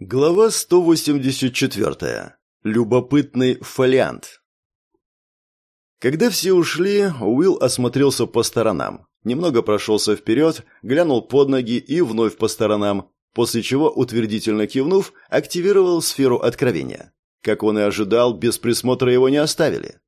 Глава 184. Любопытный фолиант. Когда все ушли, Уилл осмотрелся по сторонам. Немного прошелся вперед, глянул под ноги и вновь по сторонам, после чего, утвердительно кивнув, активировал сферу откровения. Как он и ожидал, без присмотра его не оставили.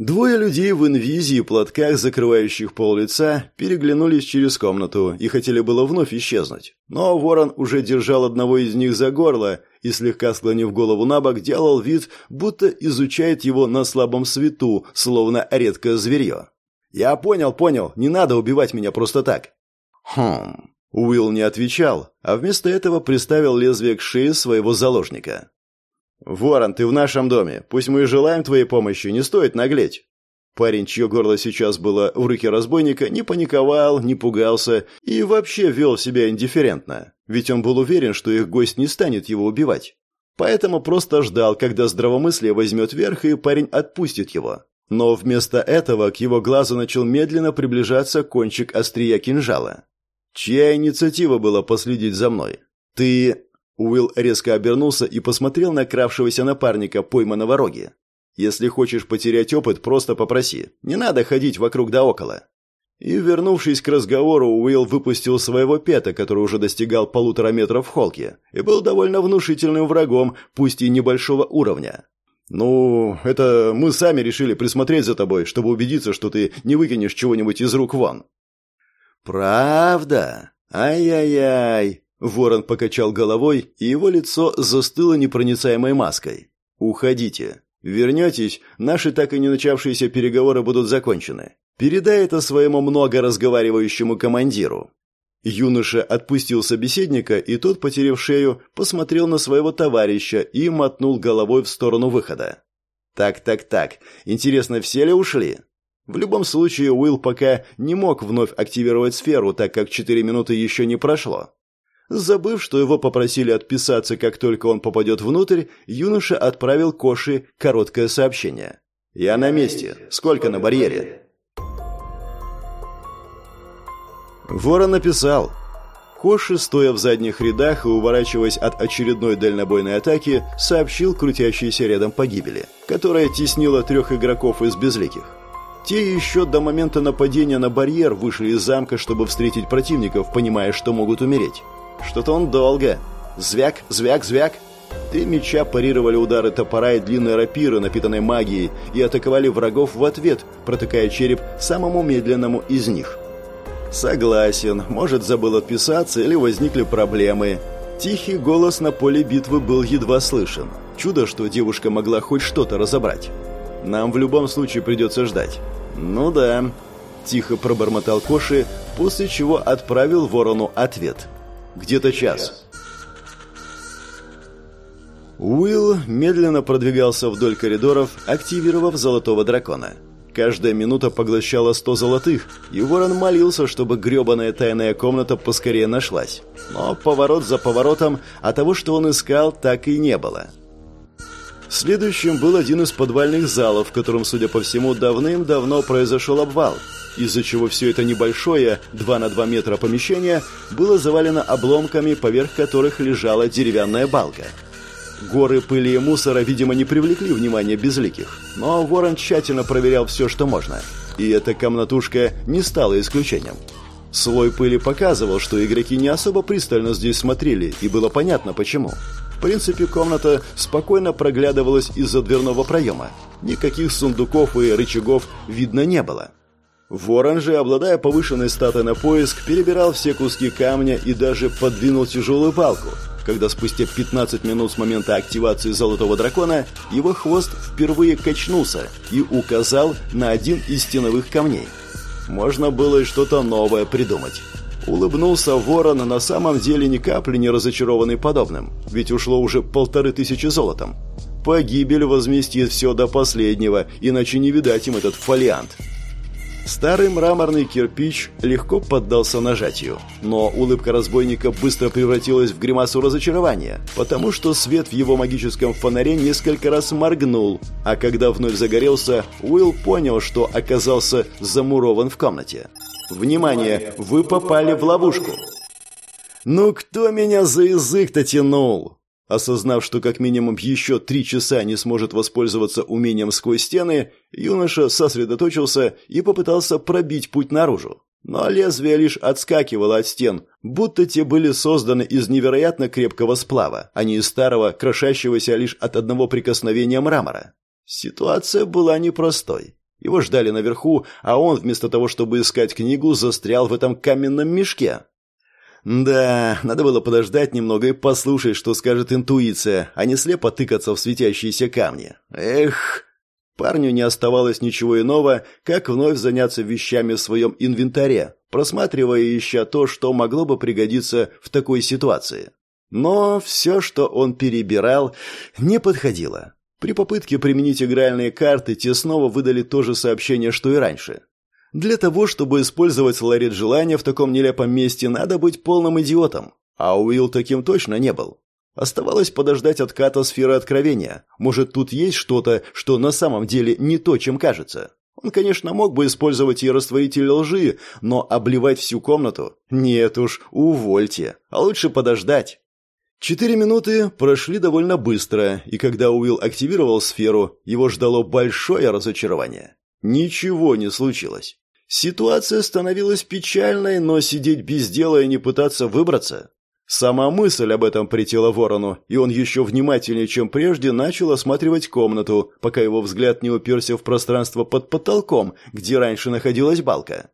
Двое людей в инвизе и платках, закрывающих пол лица, переглянулись через комнату и хотели было вновь исчезнуть. Но ворон уже держал одного из них за горло и, слегка склонив голову на бок, делал вид, будто изучает его на слабом свету, словно редкое зверье. «Я понял, понял, не надо убивать меня просто так». «Хм...» Уилл не отвечал, а вместо этого приставил лезвие к шее своего заложника. «Ворон, ты в нашем доме. Пусть мы и желаем твоей помощи, не стоит наглеть». Парень, чье горло сейчас было в руке разбойника, не паниковал, не пугался и вообще вел себя индифферентно, ведь он был уверен, что их гость не станет его убивать. Поэтому просто ждал, когда здравомыслие возьмет верх и парень отпустит его. Но вместо этого к его глазу начал медленно приближаться кончик острия кинжала. «Чья инициатива была последить за мной? Ты...» Уилл резко обернулся и посмотрел на кравшегося напарника, пойманного роги. «Если хочешь потерять опыт, просто попроси. Не надо ходить вокруг да около». И, вернувшись к разговору, Уилл выпустил своего пета, который уже достигал полутора метров в холке, и был довольно внушительным врагом, пусть и небольшого уровня. «Ну, это мы сами решили присмотреть за тобой, чтобы убедиться, что ты не выкинешь чего-нибудь из рук вон». «Правда? Ай-яй-яй!» Ворон покачал головой, и его лицо застыло непроницаемой маской. «Уходите. Вернетесь, наши так и не начавшиеся переговоры будут закончены. Передай это своему много разговаривающему командиру». Юноша отпустил собеседника, и тот, потеряв шею, посмотрел на своего товарища и мотнул головой в сторону выхода. «Так, так, так. Интересно, все ли ушли?» В любом случае, Уилл пока не мог вновь активировать сферу, так как четыре минуты еще не прошло. Забыв, что его попросили отписаться, как только он попадет внутрь, юноша отправил Коши короткое сообщение. «Я на месте. Сколько на барьере?» Ворон написал. Коши, стоя в задних рядах и уворачиваясь от очередной дальнобойной атаки, сообщил крутящейся рядом погибели, которая теснила трех игроков из безликих. Те еще до момента нападения на барьер вышли из замка, чтобы встретить противников, понимая, что могут умереть. Что-то он долго. Звяк, звяк, звяк. Три меча парировали удары топора и длинной рапиры, напитанной магией, и атаковали врагов в ответ, протыкая череп самому медленному из них. Согласен, может, забыл отписаться или возникли проблемы. Тихий голос на поле битвы был едва слышен. Чудо, что девушка могла хоть что-то разобрать. Нам в любом случае придется ждать. Ну да. Тихо пробормотал Коши, после чего отправил ворону ответ – где-то час. Уилл медленно продвигался вдоль коридоров, активировав золотого дракона. Каждая минута поглощала сто золотых, и Ворон молился, чтобы гребаная тайная комната поскорее нашлась. Но поворот за поворотом, а того, что он искал, так и не было. Следующим был один из подвальных залов, в котором, судя по всему, давным-давно произошел обвал – из-за чего все это небольшое, 2 на 2 метра помещение, было завалено обломками, поверх которых лежала деревянная балка. Горы пыли и мусора, видимо, не привлекли внимания безликих, но Ворон тщательно проверял все, что можно. И эта комнатушка не стала исключением. Слой пыли показывал, что игроки не особо пристально здесь смотрели, и было понятно почему. В принципе, комната спокойно проглядывалась из-за дверного проема. Никаких сундуков и рычагов видно не было. Ворон же, обладая повышенной статой на поиск, перебирал все куски камня и даже подвинул тяжелую палку, когда спустя 15 минут с момента активации Золотого Дракона его хвост впервые качнулся и указал на один из стеновых камней. Можно было и что-то новое придумать. Улыбнулся ворон, на самом деле ни капли не разочарованный подобным, ведь ушло уже полторы тысячи золотом. Погибель возместит все до последнего, иначе не видать им этот фолиант. Старый мраморный кирпич легко поддался нажатию, но улыбка разбойника быстро превратилась в гримасу разочарования, потому что свет в его магическом фонаре несколько раз моргнул, а когда вновь загорелся, Уилл понял, что оказался замурован в комнате. «Внимание! Вы попали в ловушку!» «Ну кто меня за язык-то тянул?» Осознав, что как минимум еще три часа не сможет воспользоваться умением сквозь стены, юноша сосредоточился и попытался пробить путь наружу. Но лезвие лишь отскакивало от стен, будто те были созданы из невероятно крепкого сплава, а не из старого, крошащегося лишь от одного прикосновения мрамора. Ситуация была непростой. Его ждали наверху, а он, вместо того, чтобы искать книгу, застрял в этом каменном мешке. Да, надо было подождать немного и послушать, что скажет интуиция, а не слепо тыкаться в светящиеся камни. Эх, парню не оставалось ничего иного, как вновь заняться вещами в своем инвентаре, просматривая еще то, что могло бы пригодиться в такой ситуации. Но все, что он перебирал, не подходило. При попытке применить игральные карты, те снова выдали то же сообщение, что и раньше. Для того, чтобы использовать ларет желания в таком нелепом месте, надо быть полным идиотом. А Уилл таким точно не был. Оставалось подождать отката сферы откровения. Может, тут есть что-то, что на самом деле не то, чем кажется. Он, конечно, мог бы использовать и растворитель лжи, но обливать всю комнату? Нет уж, увольте. А лучше подождать. Четыре минуты прошли довольно быстро, и когда Уилл активировал сферу, его ждало большое разочарование. Ничего не случилось. Ситуация становилась печальной, но сидеть без дела и не пытаться выбраться. Сама мысль об этом притела ворону, и он еще внимательнее, чем прежде, начал осматривать комнату, пока его взгляд не уперся в пространство под потолком, где раньше находилась балка.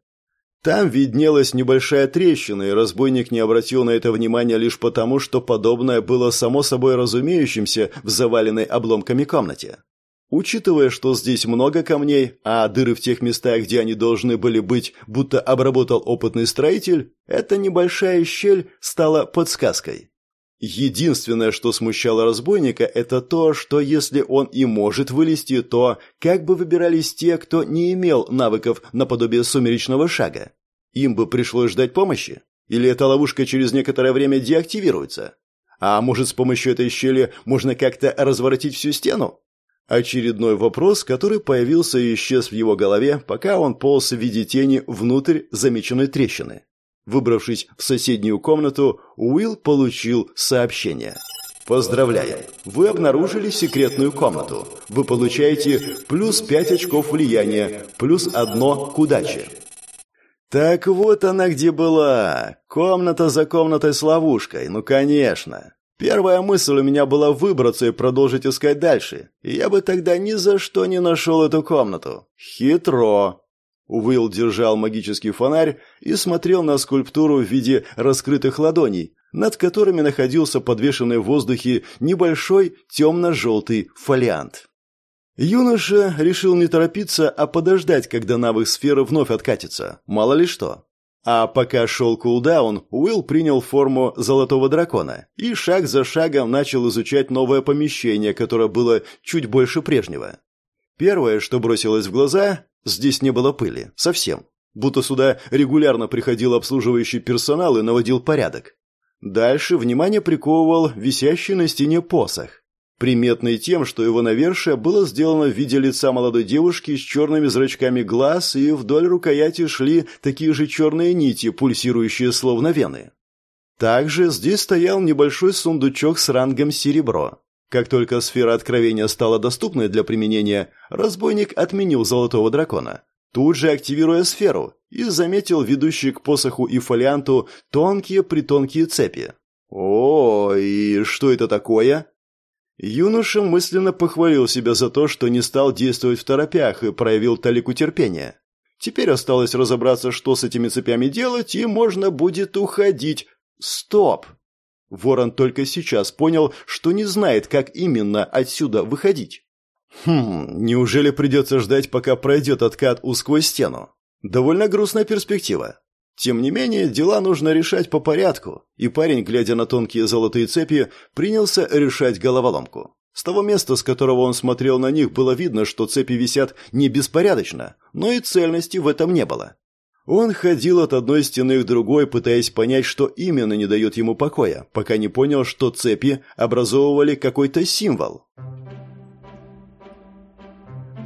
Там виднелась небольшая трещина, и разбойник не обратил на это внимания лишь потому, что подобное было само собой разумеющимся в заваленной обломками комнате. Учитывая, что здесь много камней, а дыры в тех местах, где они должны были быть, будто обработал опытный строитель, эта небольшая щель стала подсказкой. Единственное, что смущало разбойника, это то, что если он и может вылезти, то как бы выбирались те, кто не имел навыков наподобие сумеречного шага? Им бы пришлось ждать помощи? Или эта ловушка через некоторое время деактивируется? А может, с помощью этой щели можно как-то разворотить всю стену? Очередной вопрос, который появился и исчез в его голове, пока он полз в виде тени внутрь замеченной трещины. Выбравшись в соседнюю комнату, Уилл получил сообщение. Поздравляем! Вы обнаружили секретную комнату. Вы получаете плюс 5 очков влияния, плюс одно к удаче. Так вот она где была. Комната за комнатой с ловушкой, ну конечно. Первая мысль у меня была выбраться и продолжить искать дальше. И я бы тогда ни за что не нашел эту комнату. Хитро. Уилл держал магический фонарь и смотрел на скульптуру в виде раскрытых ладоней, над которыми находился подвешенный в воздухе небольшой темно-желтый фолиант. Юноша решил не торопиться, а подождать, когда навык сферы вновь откатится. Мало ли что. А пока шел кулдаун, Уилл принял форму золотого дракона и шаг за шагом начал изучать новое помещение, которое было чуть больше прежнего. Первое, что бросилось в глаза, здесь не было пыли. Совсем. Будто сюда регулярно приходил обслуживающий персонал и наводил порядок. Дальше внимание приковывал висящий на стене посох приметный тем, что его навершие было сделано в виде лица молодой девушки с черными зрачками глаз, и вдоль рукояти шли такие же черные нити, пульсирующие словно вены. Также здесь стоял небольшой сундучок с рангом серебро. Как только сфера откровения стала доступной для применения, разбойник отменил золотого дракона, тут же активируя сферу, и заметил ведущие к посоху и фолианту тонкие-притонкие цепи. «О, и что это такое?» Юноша мысленно похвалил себя за то, что не стал действовать в торопях и проявил талику терпения. Теперь осталось разобраться, что с этими цепями делать, и можно будет уходить. Стоп! Ворон только сейчас понял, что не знает, как именно отсюда выходить. Хм, неужели придется ждать, пока пройдет откат у сквозь стену? Довольно грустная перспектива. Тем не менее, дела нужно решать по порядку, и парень, глядя на тонкие золотые цепи, принялся решать головоломку. С того места, с которого он смотрел на них, было видно, что цепи висят не беспорядочно, но и цельности в этом не было. Он ходил от одной стены к другой, пытаясь понять, что именно не дает ему покоя, пока не понял, что цепи образовывали какой-то символ.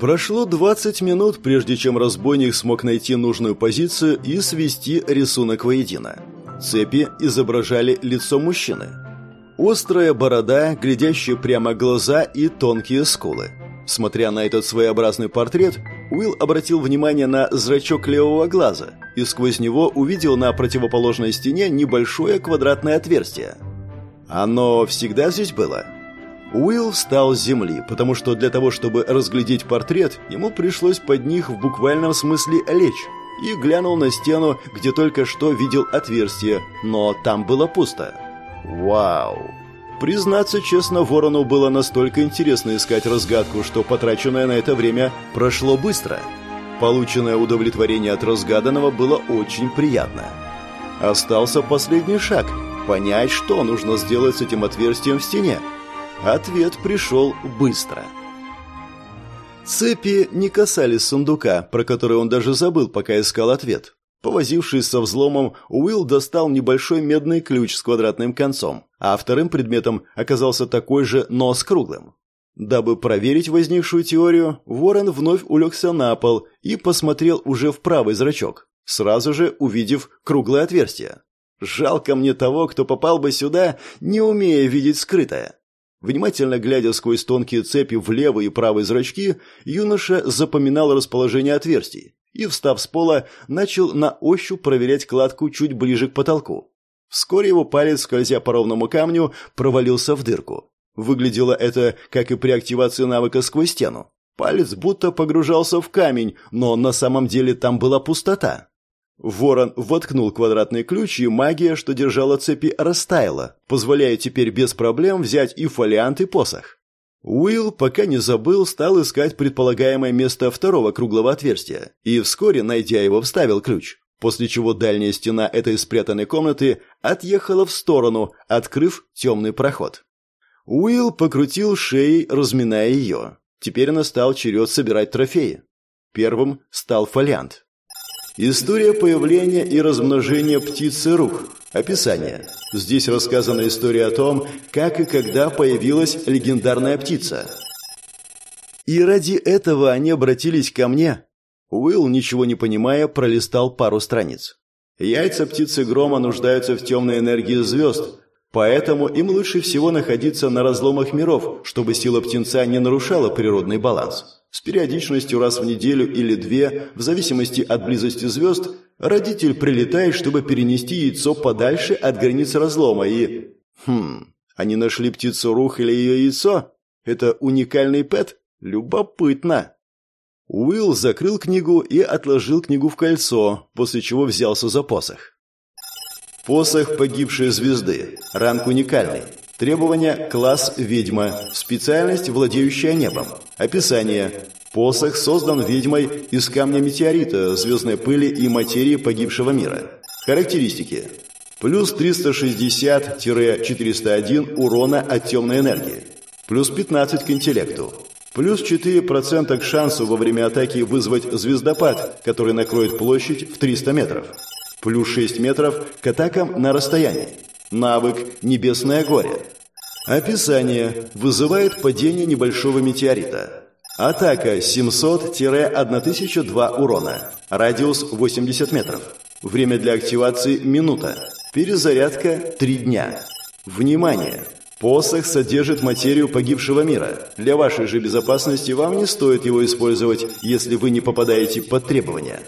Прошло 20 минут, прежде чем разбойник смог найти нужную позицию и свести рисунок воедино. Цепи изображали лицо мужчины. Острая борода, глядящие прямо глаза и тонкие скулы. Смотря на этот своеобразный портрет, Уилл обратил внимание на зрачок левого глаза и сквозь него увидел на противоположной стене небольшое квадратное отверстие. Оно всегда здесь было? Уилл встал с земли, потому что для того, чтобы разглядеть портрет, ему пришлось под них в буквальном смысле лечь, и глянул на стену, где только что видел отверстие, но там было пусто. Вау! Признаться честно, Ворону было настолько интересно искать разгадку, что потраченное на это время прошло быстро. Полученное удовлетворение от разгаданного было очень приятно. Остался последний шаг – понять, что нужно сделать с этим отверстием в стене. Ответ пришел быстро. Цепи не касались сундука, про который он даже забыл, пока искал ответ. Повозившись со взломом, Уилл достал небольшой медный ключ с квадратным концом, а вторым предметом оказался такой же, но с круглым. Дабы проверить возникшую теорию, Ворон вновь улегся на пол и посмотрел уже в правый зрачок, сразу же увидев круглое отверстие. Жалко мне того, кто попал бы сюда, не умея видеть скрытое. Внимательно глядя сквозь тонкие цепи в левый и правый зрачки, юноша запоминал расположение отверстий и, встав с пола, начал на ощупь проверять кладку чуть ближе к потолку. Вскоре его палец, скользя по ровному камню, провалился в дырку. Выглядело это, как и при активации навыка сквозь стену. Палец будто погружался в камень, но на самом деле там была пустота. Ворон воткнул квадратный ключ, и магия, что держала цепи, растаяла, позволяя теперь без проблем взять и фолиант, и посох. Уилл, пока не забыл, стал искать предполагаемое место второго круглого отверстия, и вскоре, найдя его, вставил ключ, после чего дальняя стена этой спрятанной комнаты отъехала в сторону, открыв темный проход. Уилл покрутил шеей, разминая ее. Теперь настал черед собирать трофеи. Первым стал фолиант. История появления и размножения птицы рух. Описание. Здесь рассказана история о том, как и когда появилась легендарная птица. И ради этого они обратились ко мне. Уилл, ничего не понимая, пролистал пару страниц. Яйца птицы грома нуждаются в темной энергии звезд, поэтому им лучше всего находиться на разломах миров, чтобы сила птенца не нарушала природный баланс. С периодичностью раз в неделю или две, в зависимости от близости звезд, родитель прилетает, чтобы перенести яйцо подальше от границ разлома и... Хм, они нашли птицу Рух или ее яйцо? Это уникальный пэт? Любопытно. Уилл закрыл книгу и отложил книгу в кольцо, после чего взялся за посох. Посох погибшей звезды. Ранг уникальный. Требования – класс «Ведьма», специальность «Владеющая небом». Описание. Посох создан ведьмой из камня метеорита, звездной пыли и материи погибшего мира. Характеристики. Плюс 360-401 урона от темной энергии. Плюс 15 к интеллекту. Плюс 4% к шансу во время атаки вызвать звездопад, который накроет площадь в 300 метров. Плюс 6 метров к атакам на расстоянии. Навык «Небесное горе». Описание. Вызывает падение небольшого метеорита. Атака 700-1002 урона. Радиус 80 метров. Время для активации – минута. Перезарядка – 3 дня. Внимание! Посох содержит материю погибшего мира. Для вашей же безопасности вам не стоит его использовать, если вы не попадаете под требования.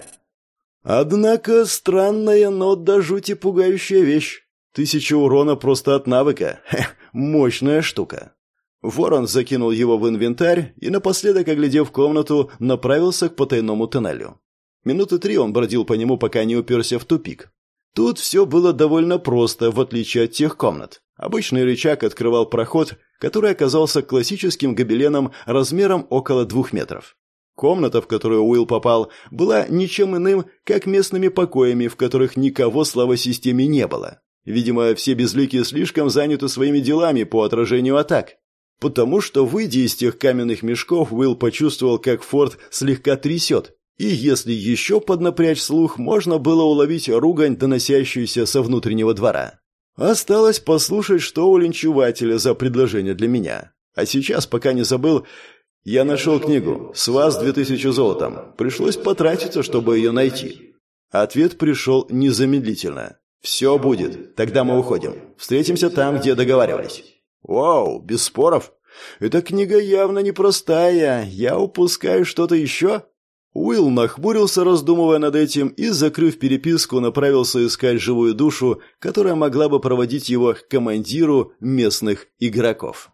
Однако странная, но до жути пугающая вещь. Тысяча урона просто от навыка. Хе, мощная штука. Ворон закинул его в инвентарь и, напоследок, оглядев комнату, направился к потайному тоннелю. Минуты три он бродил по нему, пока не уперся в тупик. Тут все было довольно просто, в отличие от тех комнат. Обычный рычаг открывал проход, который оказался классическим гобеленом размером около двух метров. Комната, в которую Уилл попал, была ничем иным, как местными покоями, в которых никого, слава системе, не было. Видимо, все безликие слишком заняты своими делами по отражению атак. Потому что, выйдя из тех каменных мешков, Уилл почувствовал, как форт слегка трясет. И если еще поднапрячь слух, можно было уловить ругань, доносящуюся со внутреннего двора. Осталось послушать, что у линчевателя за предложение для меня. А сейчас, пока не забыл, я нашел книгу «С вас 2000 золотом». Пришлось потратиться, чтобы ее найти. Ответ пришел незамедлительно. «Все будет. Тогда мы уходим. Встретимся там, где договаривались». «Вау, без споров. Эта книга явно непростая. Я упускаю что-то еще?» Уилл нахмурился, раздумывая над этим, и, закрыв переписку, направился искать живую душу, которая могла бы проводить его к командиру местных игроков.